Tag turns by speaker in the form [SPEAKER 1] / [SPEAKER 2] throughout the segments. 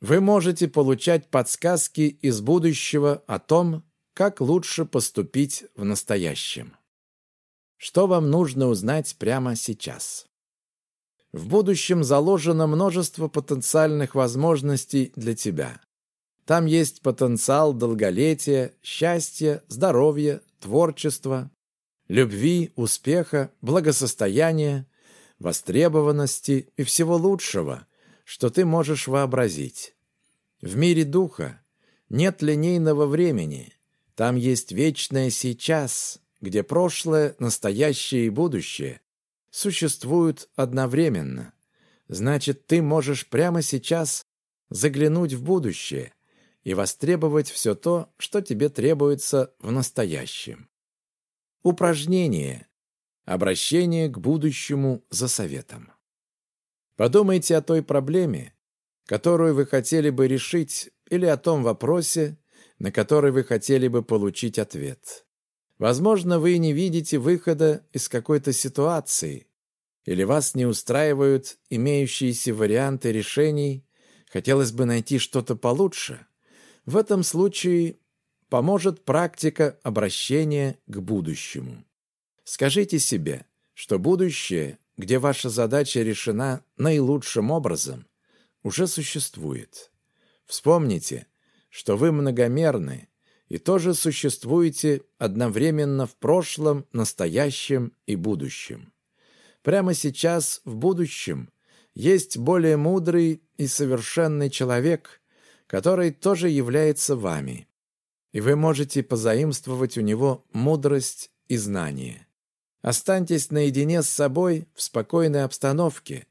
[SPEAKER 1] вы можете получать подсказки из будущего о том, как лучше поступить в настоящем. Что вам нужно узнать прямо сейчас? В будущем заложено множество потенциальных возможностей для тебя. Там есть потенциал долголетия, счастья, здоровья, творчества, любви, успеха, благосостояния, востребованности и всего лучшего, что ты можешь вообразить. В мире духа нет линейного времени, там есть вечное сейчас, где прошлое, настоящее и будущее существуют одновременно. Значит, ты можешь прямо сейчас заглянуть в будущее и востребовать все то, что тебе требуется в настоящем. Упражнение. Обращение к будущему за советом. Подумайте о той проблеме, которую вы хотели бы решить, или о том вопросе, на который вы хотели бы получить ответ. Возможно, вы не видите выхода из какой-то ситуации, или вас не устраивают имеющиеся варианты решений, хотелось бы найти что-то получше. В этом случае поможет практика обращения к будущему. Скажите себе, что будущее, где ваша задача решена наилучшим образом, уже существует. Вспомните, что вы многомерны и тоже существуете одновременно в прошлом, настоящем и будущем. Прямо сейчас, в будущем, есть более мудрый и совершенный человек, который тоже является вами и вы можете позаимствовать у него мудрость и знание. Останьтесь наедине с собой в спокойной обстановке.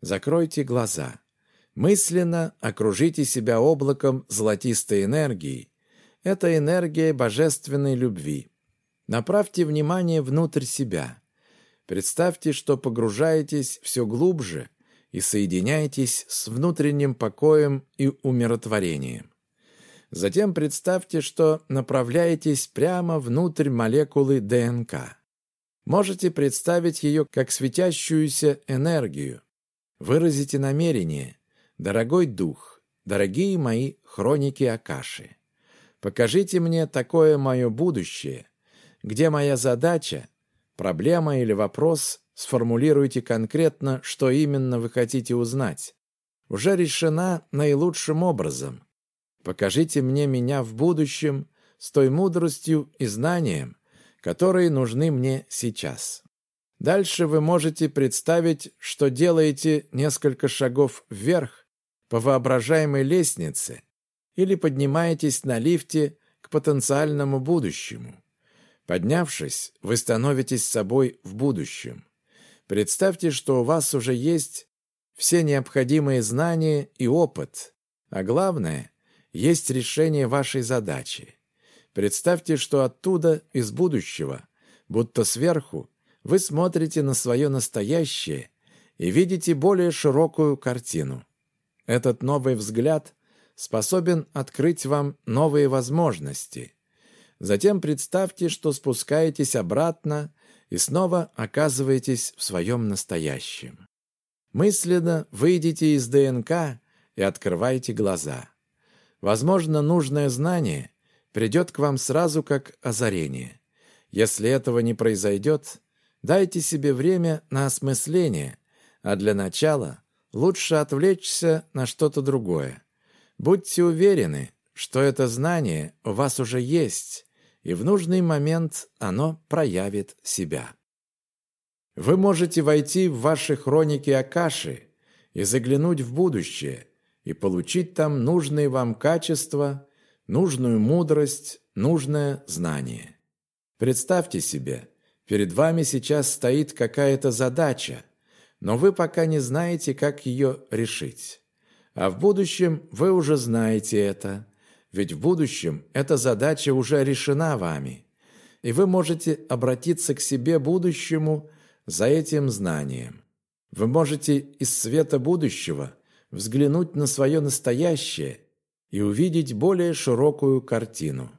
[SPEAKER 1] Закройте глаза. Мысленно окружите себя облаком золотистой энергии. Это энергия божественной любви. Направьте внимание внутрь себя. Представьте, что погружаетесь все глубже и соединяетесь с внутренним покоем и умиротворением. Затем представьте, что направляетесь прямо внутрь молекулы ДНК. Можете представить ее как светящуюся энергию. Выразите намерение. Дорогой дух, дорогие мои хроники Акаши, покажите мне такое мое будущее, где моя задача, проблема или вопрос, сформулируйте конкретно, что именно вы хотите узнать, уже решена наилучшим образом – Покажите мне меня в будущем с той мудростью и знанием, которые нужны мне сейчас. Дальше вы можете представить, что делаете несколько шагов вверх по воображаемой лестнице или поднимаетесь на лифте к потенциальному будущему. Поднявшись, вы становитесь собой в будущем. Представьте, что у вас уже есть все необходимые знания и опыт, а главное, есть решение вашей задачи. Представьте, что оттуда, из будущего, будто сверху, вы смотрите на свое настоящее и видите более широкую картину. Этот новый взгляд способен открыть вам новые возможности. Затем представьте, что спускаетесь обратно и снова оказываетесь в своем настоящем. Мысленно выйдите из ДНК и открывайте глаза. Возможно, нужное знание придет к вам сразу как озарение. Если этого не произойдет, дайте себе время на осмысление, а для начала лучше отвлечься на что-то другое. Будьте уверены, что это знание у вас уже есть, и в нужный момент оно проявит себя. Вы можете войти в ваши хроники Акаши и заглянуть в будущее, и получить там нужные вам качества, нужную мудрость, нужное знание. Представьте себе, перед вами сейчас стоит какая-то задача, но вы пока не знаете, как ее решить. А в будущем вы уже знаете это, ведь в будущем эта задача уже решена вами, и вы можете обратиться к себе будущему за этим знанием. Вы можете из света будущего взглянуть на свое настоящее и увидеть более широкую картину,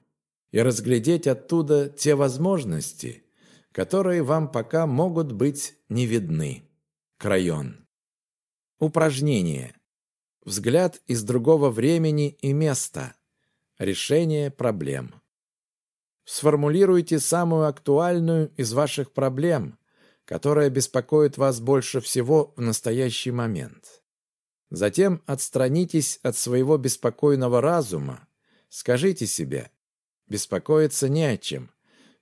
[SPEAKER 1] и разглядеть оттуда те возможности, которые вам пока могут быть не видны. Крайон. Упражнение. взгляд из другого времени и места. Решение проблем. Сформулируйте самую актуальную из ваших проблем, которая беспокоит вас больше всего в настоящий момент. Затем отстранитесь от своего беспокойного разума, скажите себе, беспокоиться не о чем,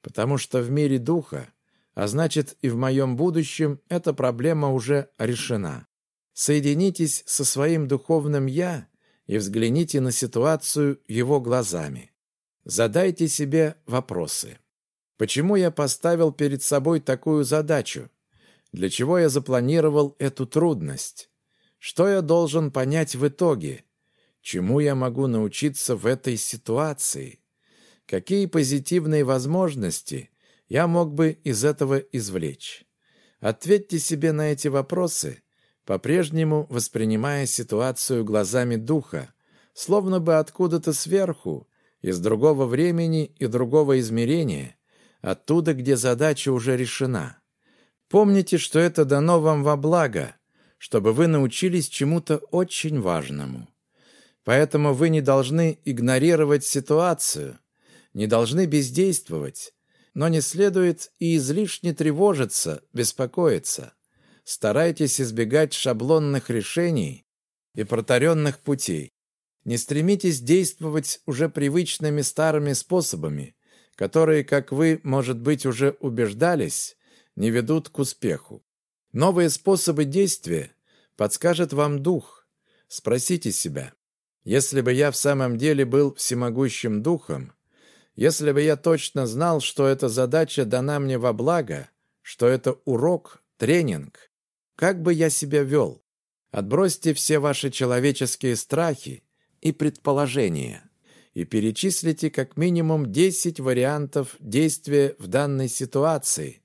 [SPEAKER 1] потому что в мире духа, а значит и в моем будущем, эта проблема уже решена. Соединитесь со своим духовным «я» и взгляните на ситуацию его глазами. Задайте себе вопросы. Почему я поставил перед собой такую задачу? Для чего я запланировал эту трудность? Что я должен понять в итоге? Чему я могу научиться в этой ситуации? Какие позитивные возможности я мог бы из этого извлечь? Ответьте себе на эти вопросы, по-прежнему воспринимая ситуацию глазами духа, словно бы откуда-то сверху, из другого времени и другого измерения, оттуда, где задача уже решена. Помните, что это дано вам во благо, чтобы вы научились чему-то очень важному. Поэтому вы не должны игнорировать ситуацию, не должны бездействовать, но не следует и излишне тревожиться, беспокоиться. Старайтесь избегать шаблонных решений и протаренных путей. Не стремитесь действовать уже привычными старыми способами, которые, как вы, может быть, уже убеждались, не ведут к успеху. Новые способы действия подскажет вам дух. Спросите себя, если бы я в самом деле был всемогущим духом, если бы я точно знал, что эта задача дана мне во благо, что это урок, тренинг, как бы я себя вел? Отбросьте все ваши человеческие страхи и предположения и перечислите как минимум 10 вариантов действия в данной ситуации,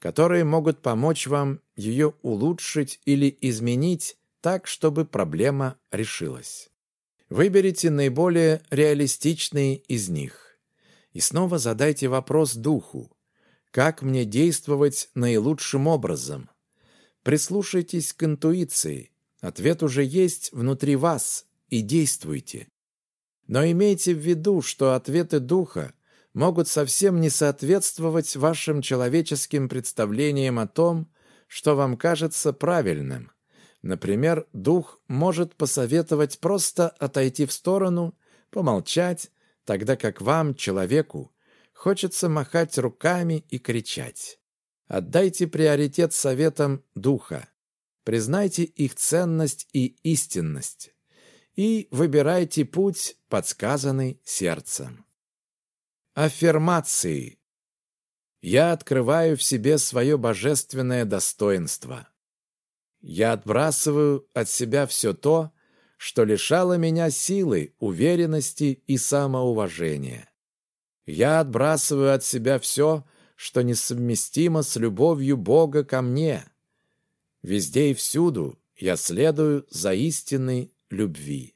[SPEAKER 1] которые могут помочь вам ее улучшить или изменить так, чтобы проблема решилась. Выберите наиболее реалистичные из них. И снова задайте вопрос духу. Как мне действовать наилучшим образом? Прислушайтесь к интуиции. Ответ уже есть внутри вас, и действуйте. Но имейте в виду, что ответы духа могут совсем не соответствовать вашим человеческим представлениям о том, что вам кажется правильным. Например, дух может посоветовать просто отойти в сторону, помолчать, тогда как вам, человеку, хочется махать руками и кричать. Отдайте приоритет советам духа. Признайте их ценность и истинность и выбирайте путь, подсказанный сердцем. Аффирмации. Я открываю в себе свое божественное достоинство. Я отбрасываю от себя все то, что лишало меня силы, уверенности и самоуважения. Я отбрасываю от себя все, что несовместимо с любовью Бога ко мне. Везде и всюду я следую за истинной любви.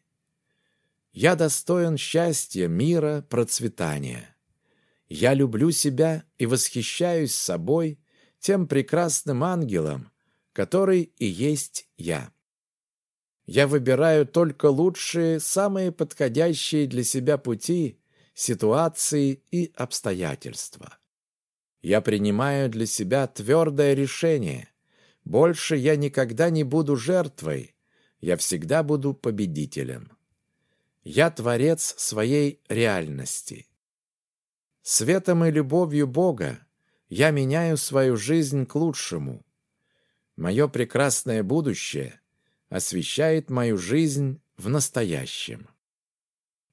[SPEAKER 1] Я достоин счастья, мира, процветания. Я люблю себя и восхищаюсь собой, тем прекрасным ангелом, который и есть я. Я выбираю только лучшие, самые подходящие для себя пути, ситуации и обстоятельства. Я принимаю для себя твердое решение. Больше я никогда не буду жертвой, я всегда буду победителем. Я творец своей реальности. Светом и любовью Бога я меняю свою жизнь к лучшему. Мое прекрасное будущее освещает мою жизнь в настоящем.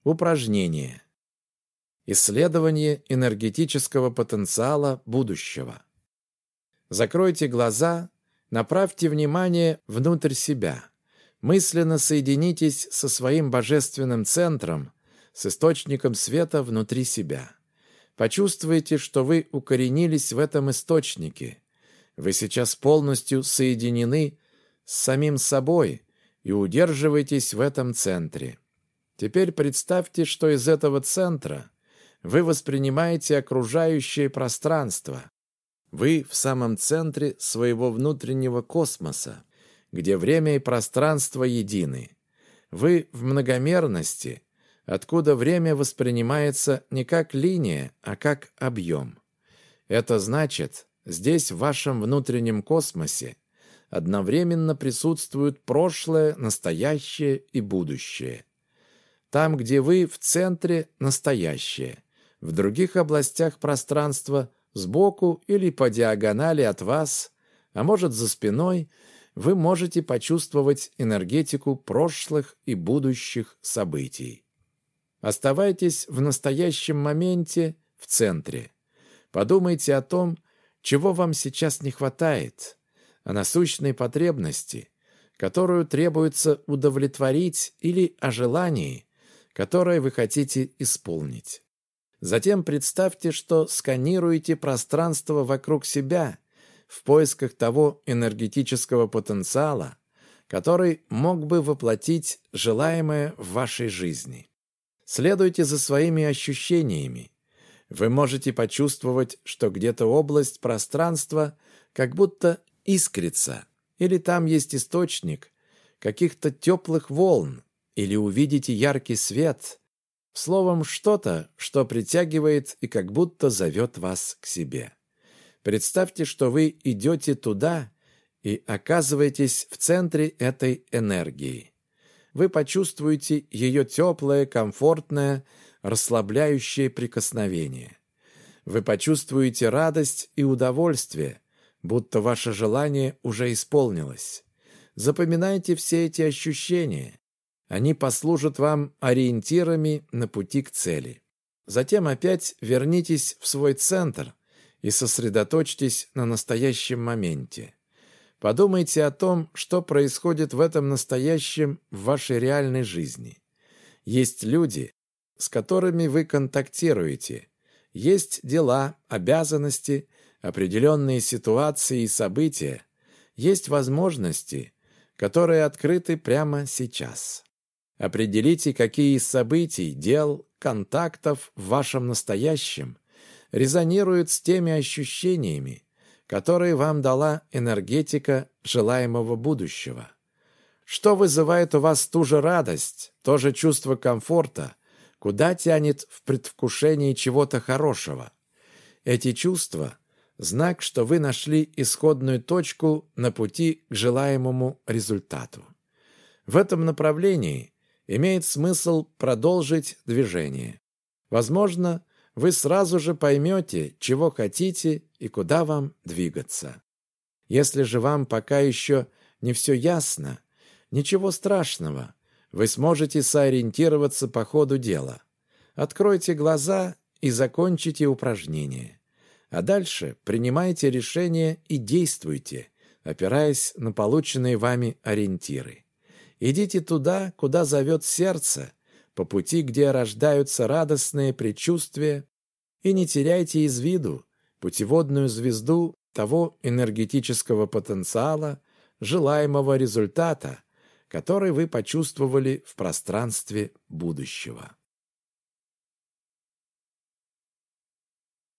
[SPEAKER 1] Упражнение. Исследование энергетического потенциала будущего. Закройте глаза, направьте внимание внутрь себя мысленно соединитесь со своим божественным центром, с источником света внутри себя. Почувствуйте, что вы укоренились в этом источнике. Вы сейчас полностью соединены с самим собой и удерживаетесь в этом центре. Теперь представьте, что из этого центра вы воспринимаете окружающее пространство. Вы в самом центре своего внутреннего космоса где время и пространство едины. Вы в многомерности, откуда время воспринимается не как линия, а как объем. Это значит, здесь в вашем внутреннем космосе одновременно присутствуют прошлое, настоящее и будущее. Там, где вы в центре – настоящее, в других областях пространства – сбоку или по диагонали от вас, а может за спиной – вы можете почувствовать энергетику прошлых и будущих событий. Оставайтесь в настоящем моменте в центре. Подумайте о том, чего вам сейчас не хватает, о насущной потребности, которую требуется удовлетворить или о желании, которое вы хотите исполнить. Затем представьте, что сканируете пространство вокруг себя в поисках того энергетического потенциала, который мог бы воплотить желаемое в вашей жизни. Следуйте за своими ощущениями. Вы можете почувствовать, что где-то область пространства как будто искрится, или там есть источник каких-то теплых волн, или увидите яркий свет, словом, что-то, что притягивает и как будто зовет вас к себе. Представьте, что вы идете туда и оказываетесь в центре этой энергии. Вы почувствуете ее теплое, комфортное, расслабляющее прикосновение. Вы почувствуете радость и удовольствие, будто ваше желание уже исполнилось. Запоминайте все эти ощущения. Они послужат вам ориентирами на пути к цели. Затем опять вернитесь в свой центр – и сосредоточьтесь на настоящем моменте. Подумайте о том, что происходит в этом настоящем в вашей реальной жизни. Есть люди, с которыми вы контактируете. Есть дела, обязанности, определенные ситуации и события. Есть возможности, которые открыты прямо сейчас. Определите, какие из событий, дел, контактов в вашем настоящем резонирует с теми ощущениями, которые вам дала энергетика желаемого будущего. Что вызывает у вас ту же радость, то же чувство комфорта, куда тянет в предвкушении чего-то хорошего. Эти чувства – знак, что вы нашли исходную точку на пути к желаемому результату. В этом направлении имеет смысл продолжить движение. Возможно, вы сразу же поймете, чего хотите и куда вам двигаться. Если же вам пока еще не все ясно, ничего страшного, вы сможете сориентироваться по ходу дела. Откройте глаза и закончите упражнение. А дальше принимайте решение и действуйте, опираясь на полученные вами ориентиры. Идите туда, куда зовет сердце – по пути, где рождаются радостные предчувствия, и не теряйте из виду путеводную звезду того энергетического потенциала, желаемого результата, который вы почувствовали в пространстве будущего.